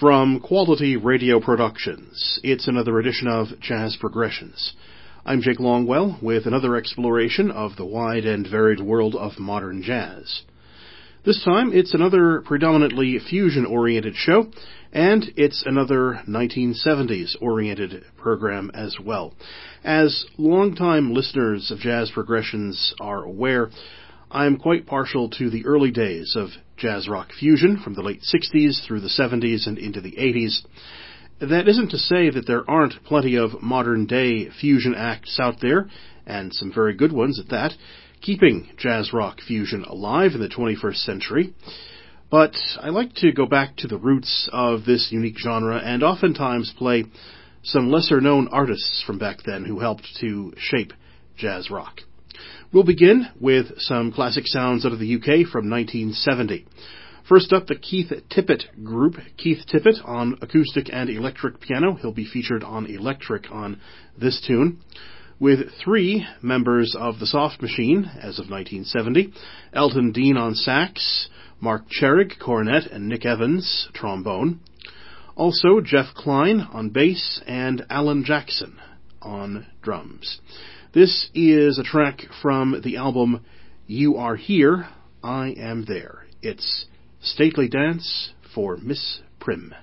From Quality Radio Productions, it's another edition of Jazz Progressions. I'm Jake Longwell with another exploration of the wide and varied world of modern jazz. This time it's another predominantly fusion oriented show, and it's another 1970s oriented program as well. As longtime listeners of Jazz Progressions are aware, I'm quite partial to the early days of jazz rock fusion from the late 60s through the 70s and into the 80s. That isn't to say that there aren't plenty of modern day fusion acts out there, and some very good ones at that, keeping jazz rock fusion alive in the 21st century. But I like to go back to the roots of this unique genre and oftentimes play some lesser known artists from back then who helped to shape jazz rock. We'll begin with some classic sounds out of the UK from 1970. First up, the Keith Tippett Group. Keith Tippett on acoustic and electric piano. He'll be featured on electric on this tune. With three members of the Soft Machine as of 1970. Elton Dean on sax, Marc Charig, cornet, and Nick Evans, trombone. Also, Jeff Clyne on bass and Alan Jackson on drums. This is a track from the album You Are Here, I Am There. It's Stately Dance for Miss Prim.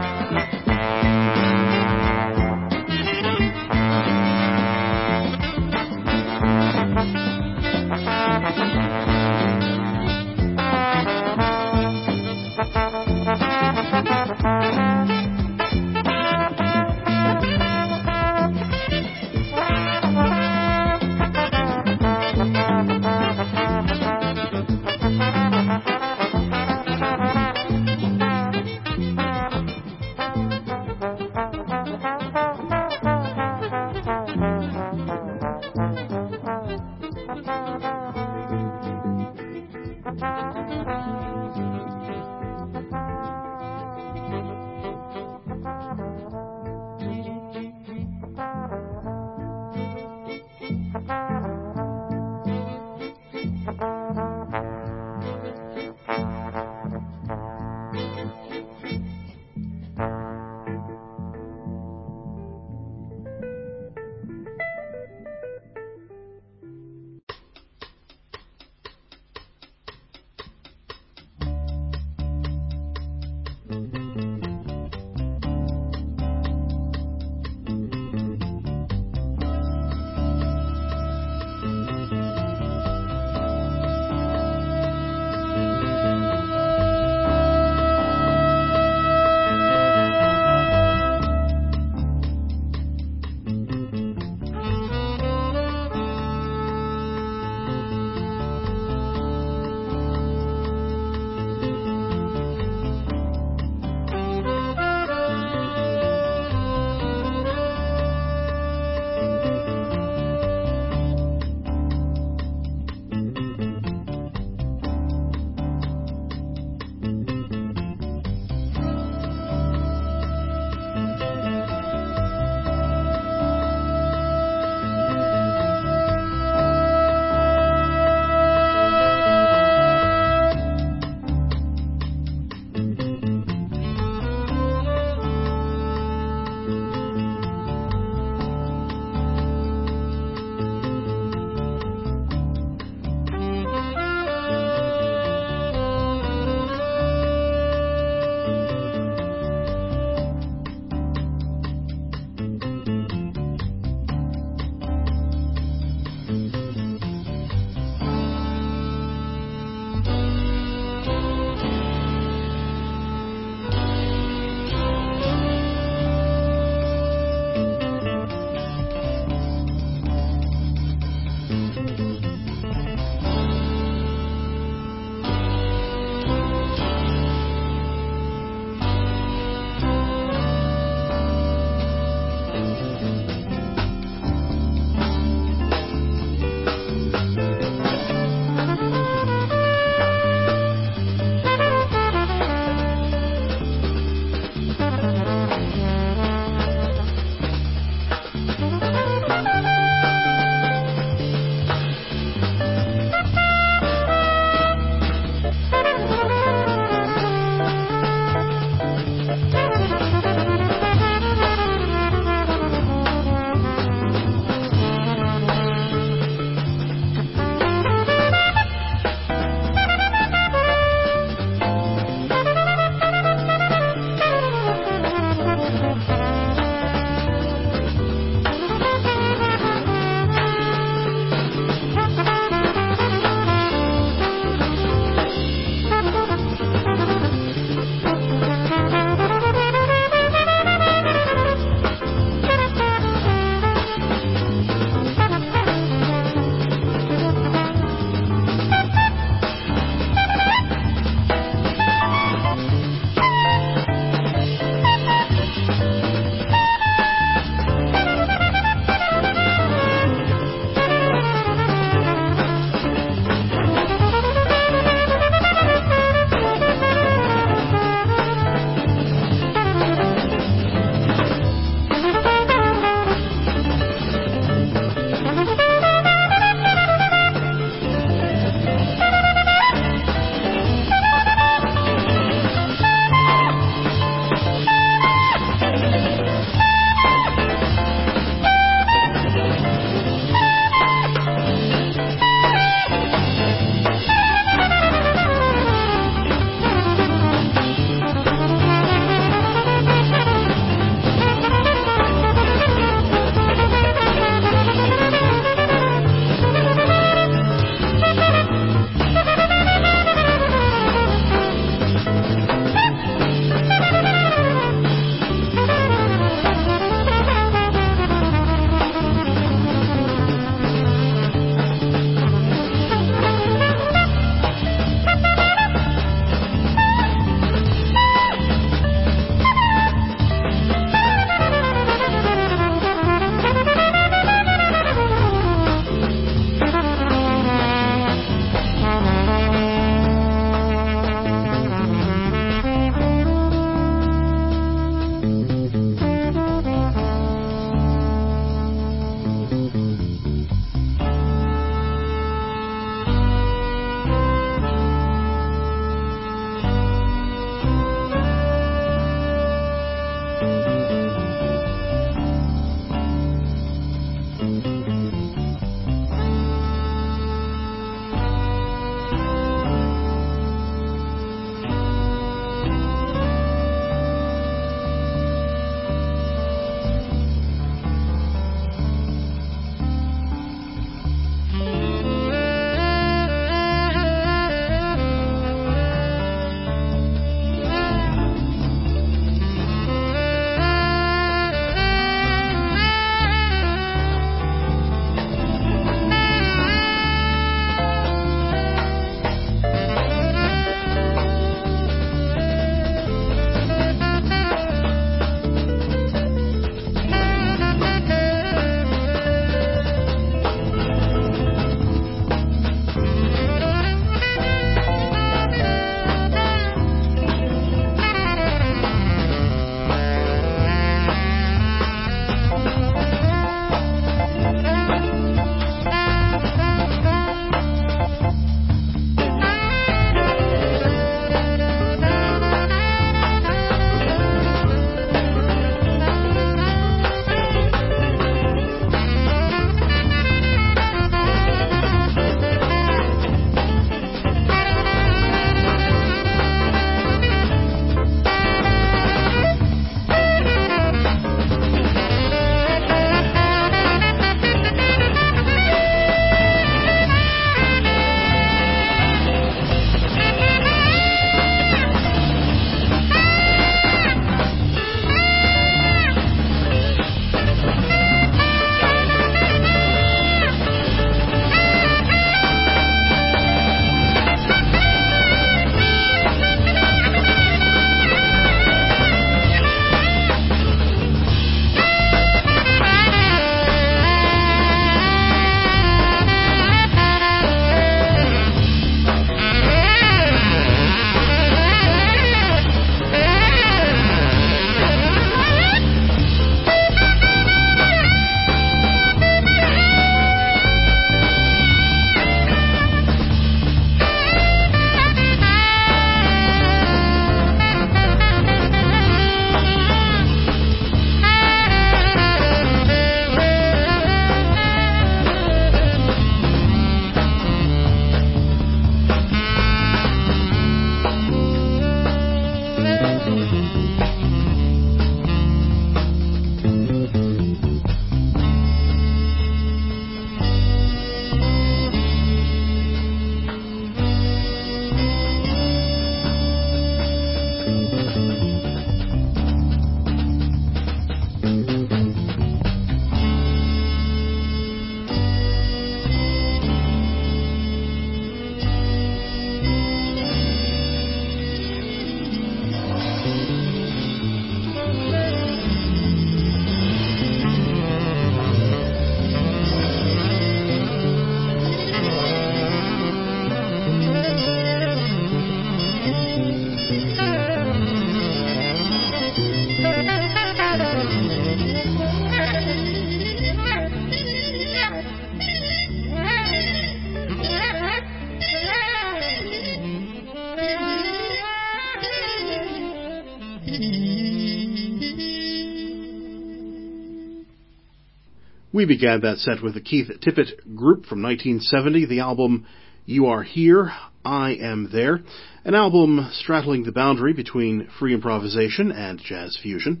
We began that set with the Keith Tippett Group from 1970, the album You Are Here, I Am There, an album straddling the boundary between free improvisation and jazz fusion.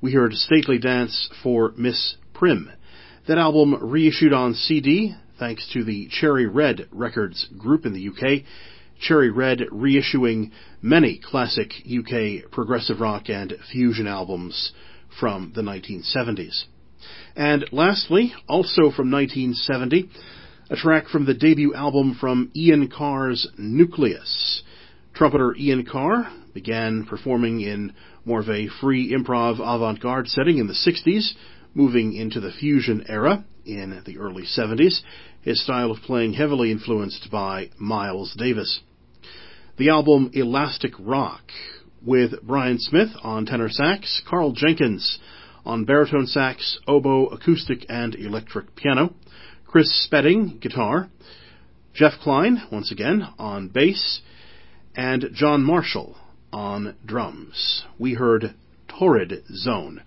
We heard Stately Dance for Miss Prim. That album reissued on CD thanks to the Cherry Red Records group in the UK. Cherry Red reissuing many classic UK progressive rock and fusion albums from the 1970s. And lastly, also from 1970, a track from the debut album from Ian Carr's Nucleus. Trumpeter Ian Carr began performing in more of a free improv avant-garde setting in the 60s, moving into the fusion era in the early 70s, his style of playing heavily influenced by Miles Davis. The album Elastic Rock, with Brian Smith on tenor sax, Karl Jenkins on baritone sax, oboe, acoustic, and electric piano, Chris Spedding, guitar, Jeff Clyne, once again, on bass, and John Marshall on drums. We heard Torrid Zone.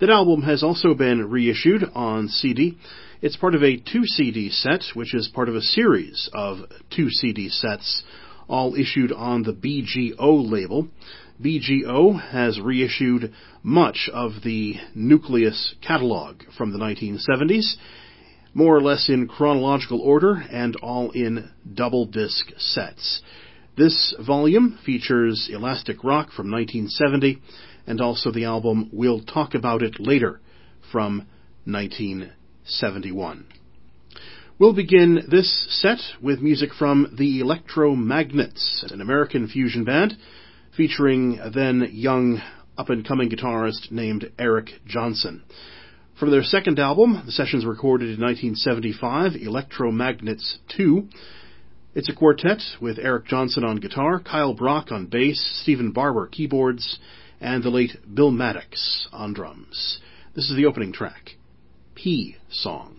That album has also been reissued on CD. It's part of a two CD set, which is part of a series of two CD sets, all issued on the BGO label. BGO has reissued much of the Nucleus catalog from the 1970s, more or less in chronological order and all in double disc sets. This volume features Elastic Rock from 1970 and also the album We'll Talk About It Later from 1971. We'll begin this set with music from the Electromagnets, an American fusion band featuring a then young up-and-coming guitarist named Eric Johnson. From their second album, the sessions recorded in 1975, Electromagnets 2, it's a quartet with Eric Johnson on guitar, Kyle Brock on bass, Stephen Barber keyboards, and the late Bill Maddox on drums. This is the opening track, P Song.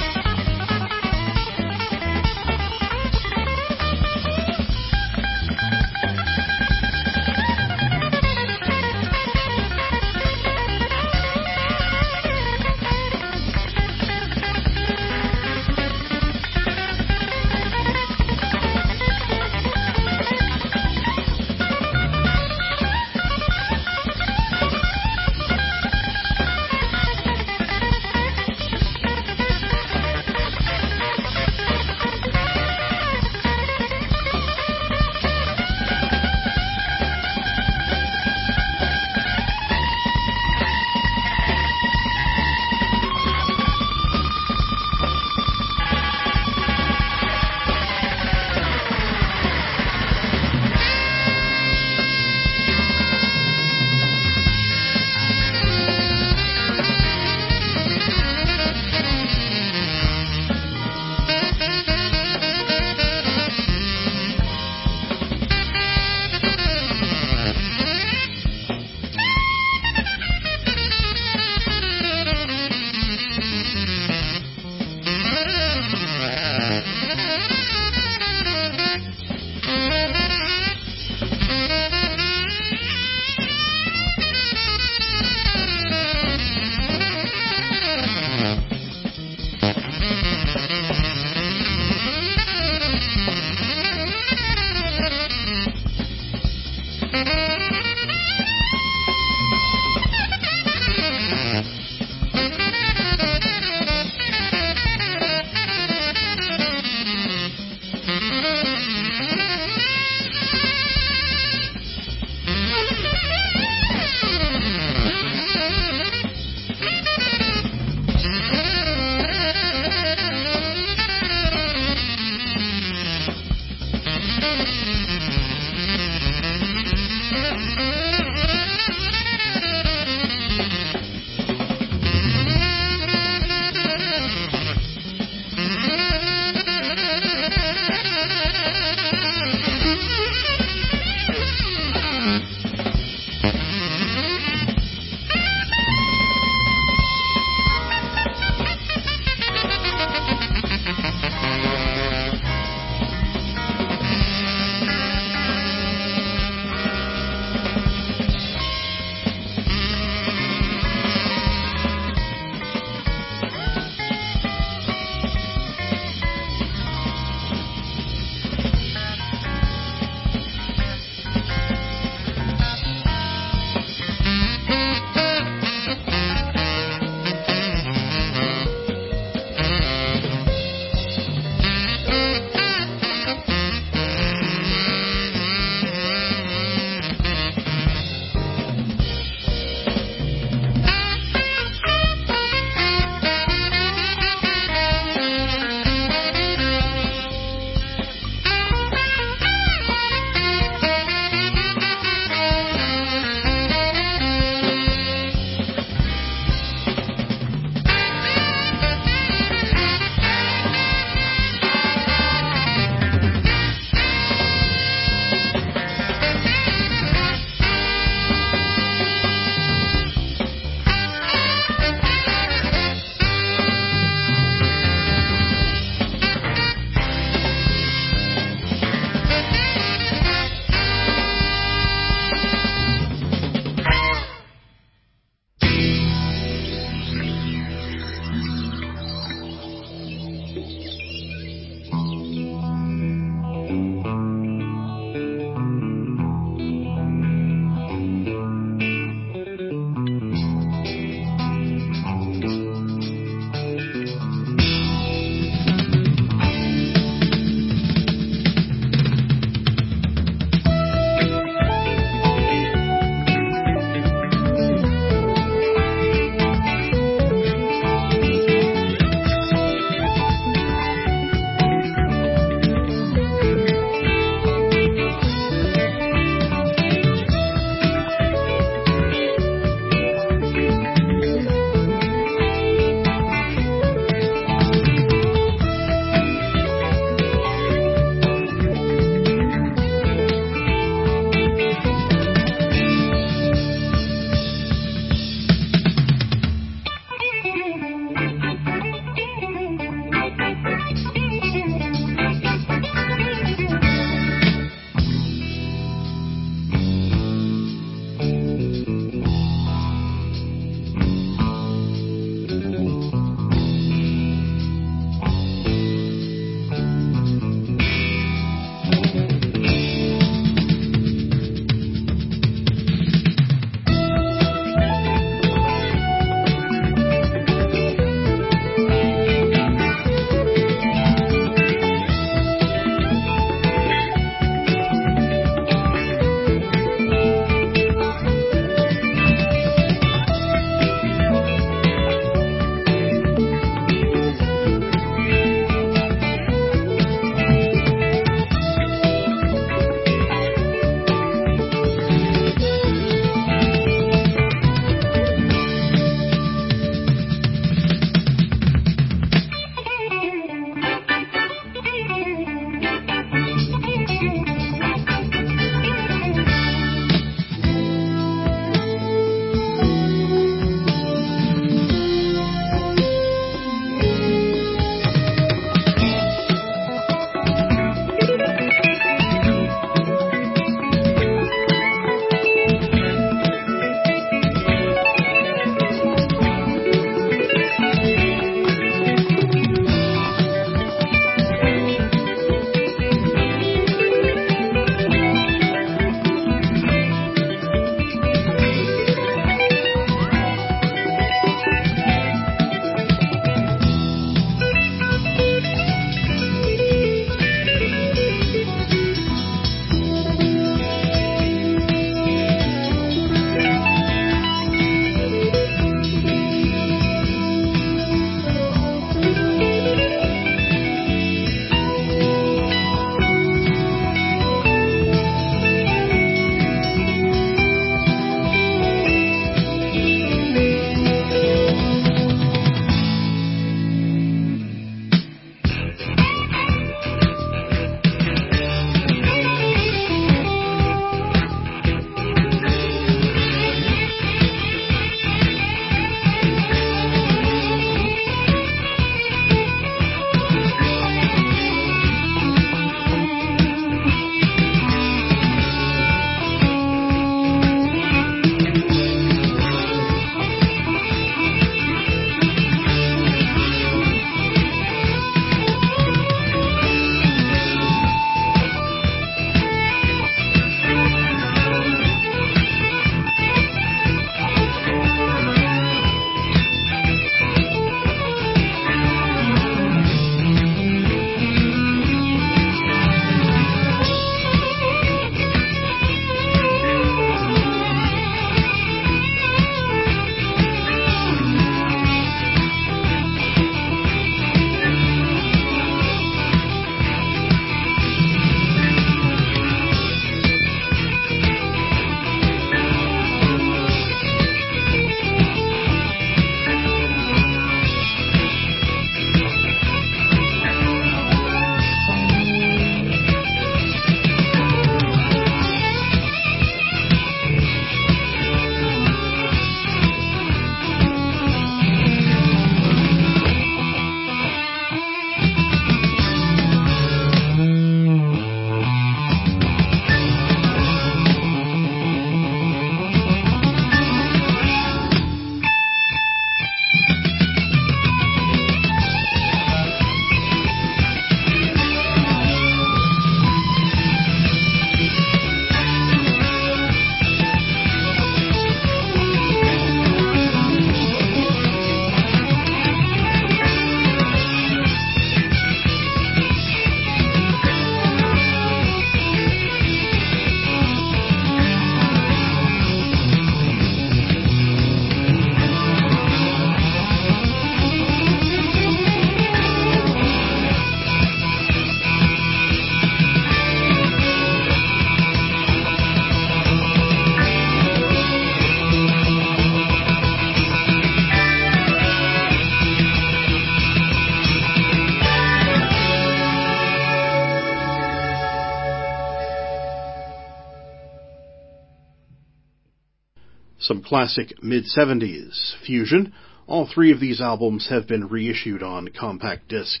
Some classic mid-70s fusion. All three of these albums have been reissued on compact disc.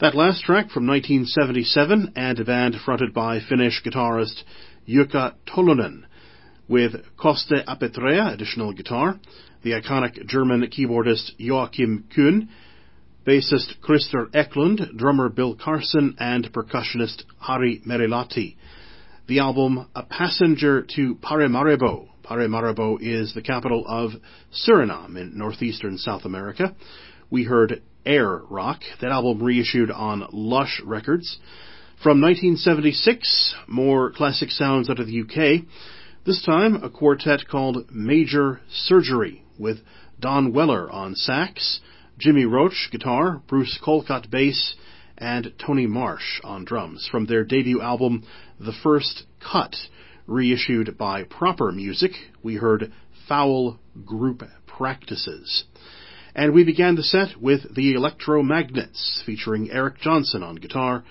That last track from 1977 and a band fronted by Finnish guitarist Jukka Tolonen with Coste Apetrea additional guitar, the iconic German keyboardist Joachim Kuhn, bassist Krister Eklund, drummer Bill Carson, and percussionist Harri Merilahti. The album A Passenger to Paramaribo. Paramaribo is the capital of Suriname in northeastern South America. We heard Air Rock, that album reissued on Lush Records. From 1976, more classic sounds out of the UK. This time, a quartet called Major Surgery with Don Weller on sax, Jimmy Roche guitar, Bruce Collcutt bass, and Tony Marsh on drums from their debut album, The First Cut, reissued by Proper Music. We heard Foul Group Practices. And we began the set with the Electromagnets, featuring Eric Johnson on guitar.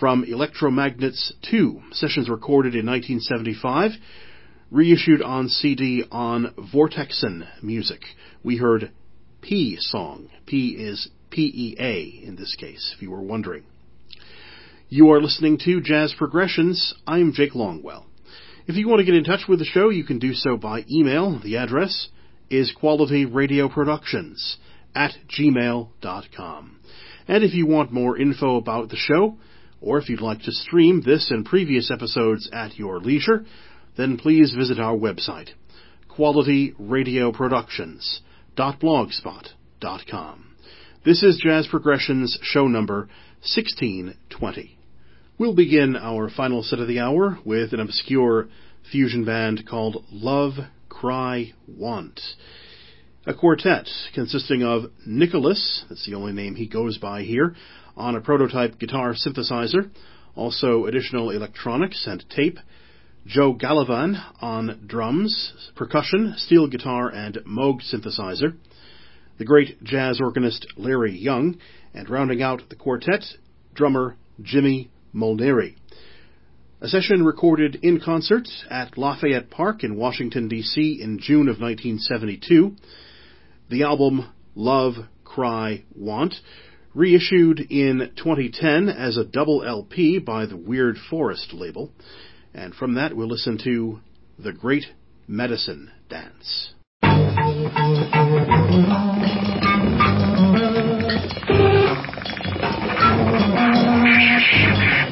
From Electromagnets 2, sessions recorded in 1975, reissued on CD on Vortexan Music. We heard P Song. P is P-E-A in this case, if you were wondering. You are listening to Jazz Progressions. I'm Jake Longwell. If you want to get in touch with the show, you can do so by email. The address is qualityradioproductions at gmail.com. And if you want more info about the show, or if you'd like to stream this and previous episodes at your leisure, then please visit our website, qualityradioproductions.blogspot.com. This is Jazz Progressions show number 1620. We'll begin our final set of the hour with an obscure fusion band called Love Cry Want. A quartet consisting of Nicholas, that's the only name he goes by here, on a prototype guitar synthesizer, also additional electronics and tape, Joe Gallivan on drums, percussion, steel guitar, and Moog synthesizer, the great jazz organist Larry Young, and rounding out the quartet, drummer Jimmy Molneiri. A session recorded in concert at Lafayette Park in Washington, D.C. in June of 1972. The album Love, Cry, Want, reissued in 2010 as a double LP by the Weird Forest label. And from that, we'll listen to The Great Medicine Dance. Ой,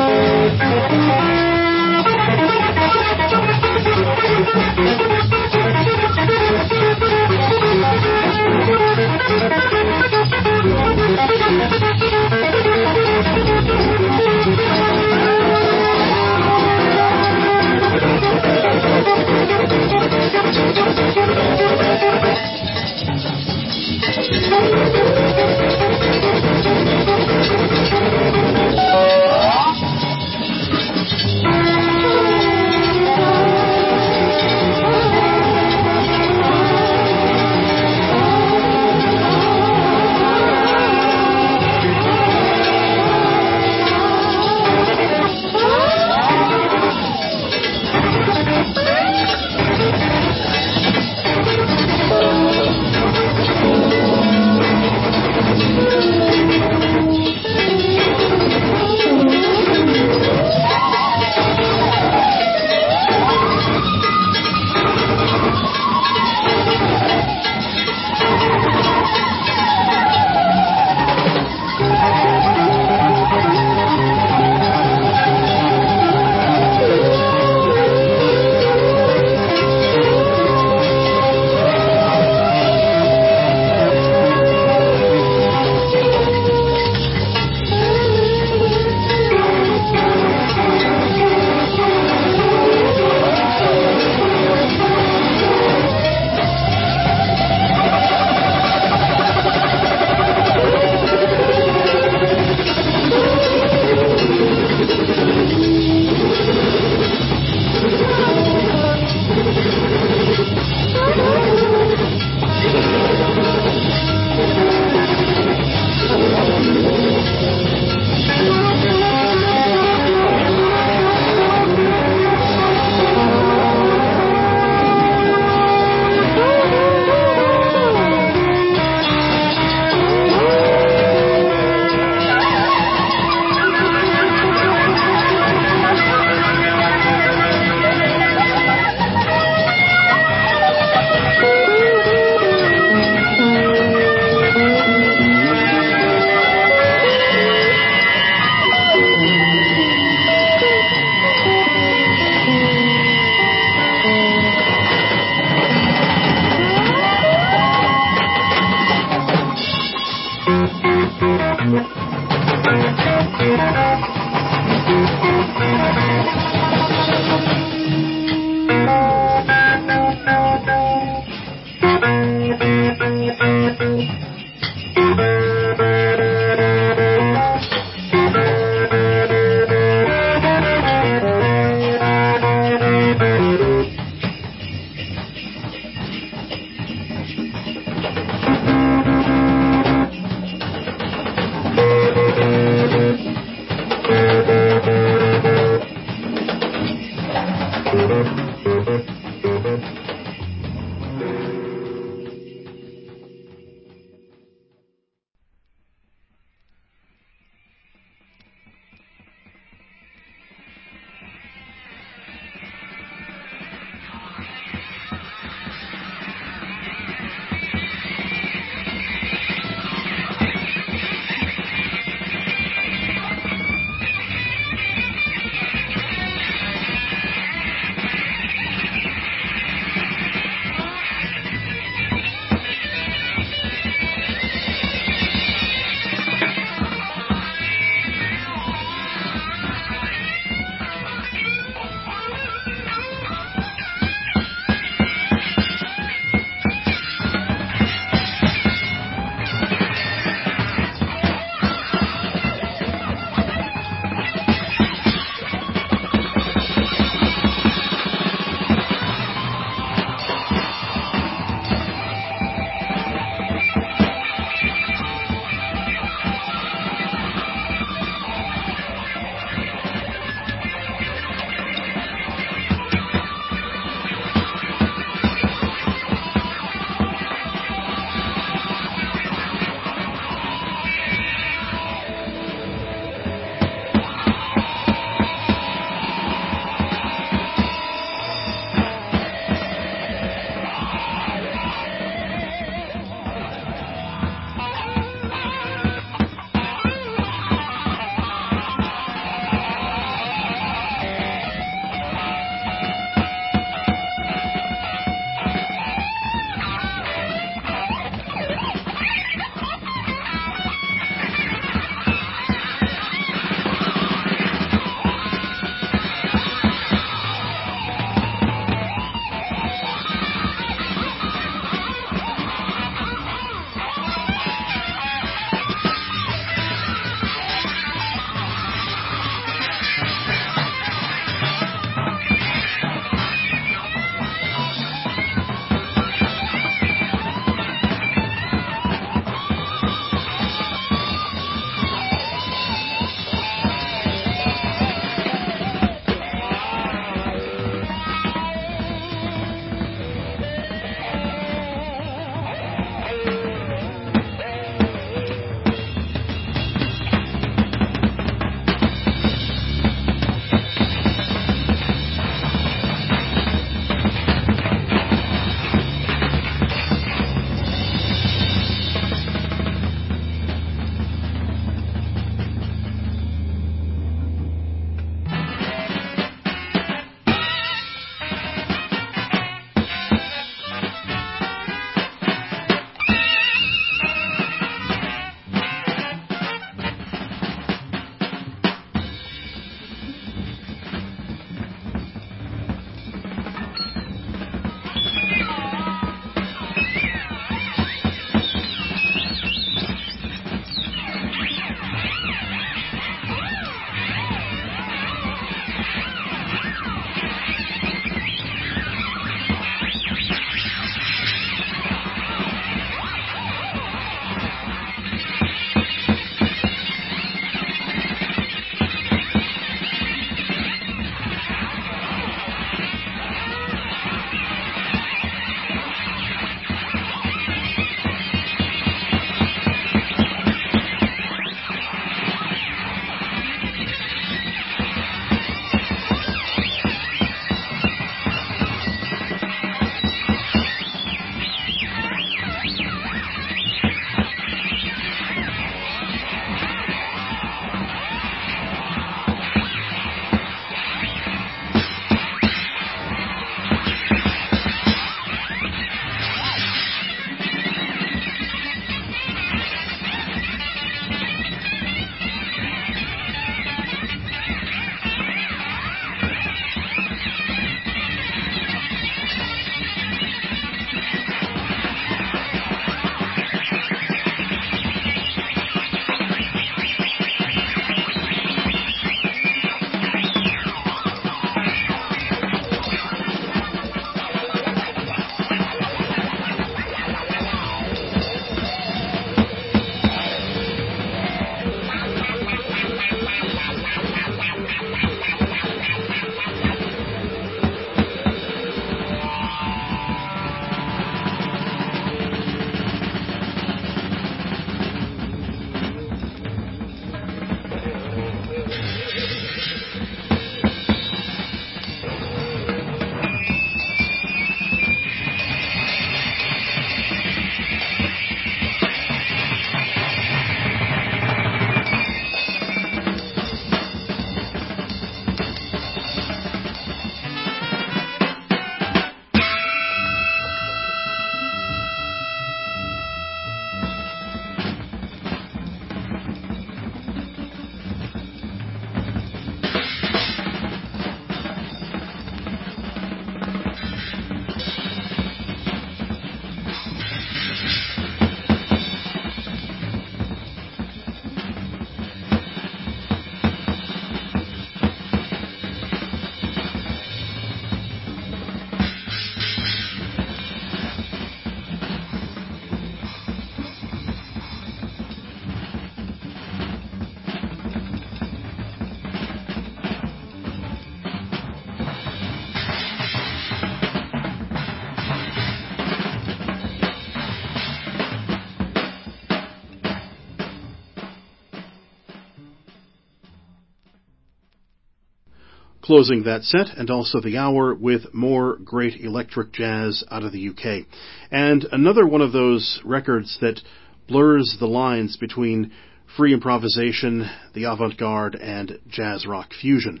closing that set and also the hour with more great electric jazz out of the UK. And another one of those records that blurs the lines between free improvisation, the avant-garde, and jazz rock fusion.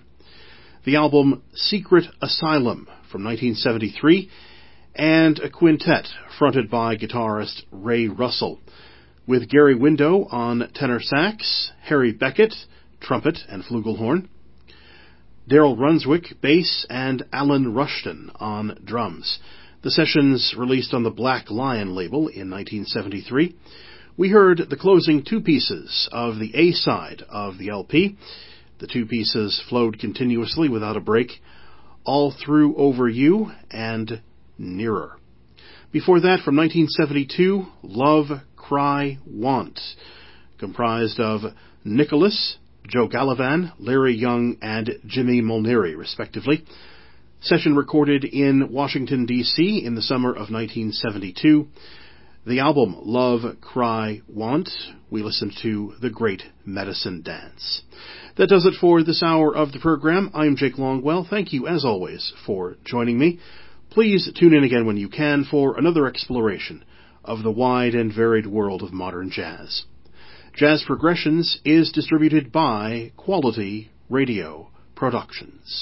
The album Secret Asylum from 1973 and a quintet fronted by guitarist Ray Russell with Gary Windo on tenor sax, Harry Beckett, trumpet and flugelhorn, Daryl Runswick, bass, and Alan Rushton on drums. The sessions released on the Black Lion label in 1973. We heard the closing two pieces of the A side of the LP. The two pieces flowed continuously without a break, All Through Over You and Nearer. Before that, from 1972, Love, Cry, Want, comprised of Nicholas, Joe Gallivan, Larry Young, and Jimmy Molneiri, respectively. Session recorded in Washington, D.C. in the summer of 1972. The album Love, Cry, Want, we listened to The Great Medicine Dance. That does it for this hour of the program. I'm Jake Longwell. Thank you, as always, for joining me. Please tune in again when you can for another exploration of the wide and varied world of modern jazz. Jazz Progressions is distributed by Quality Radio Productions.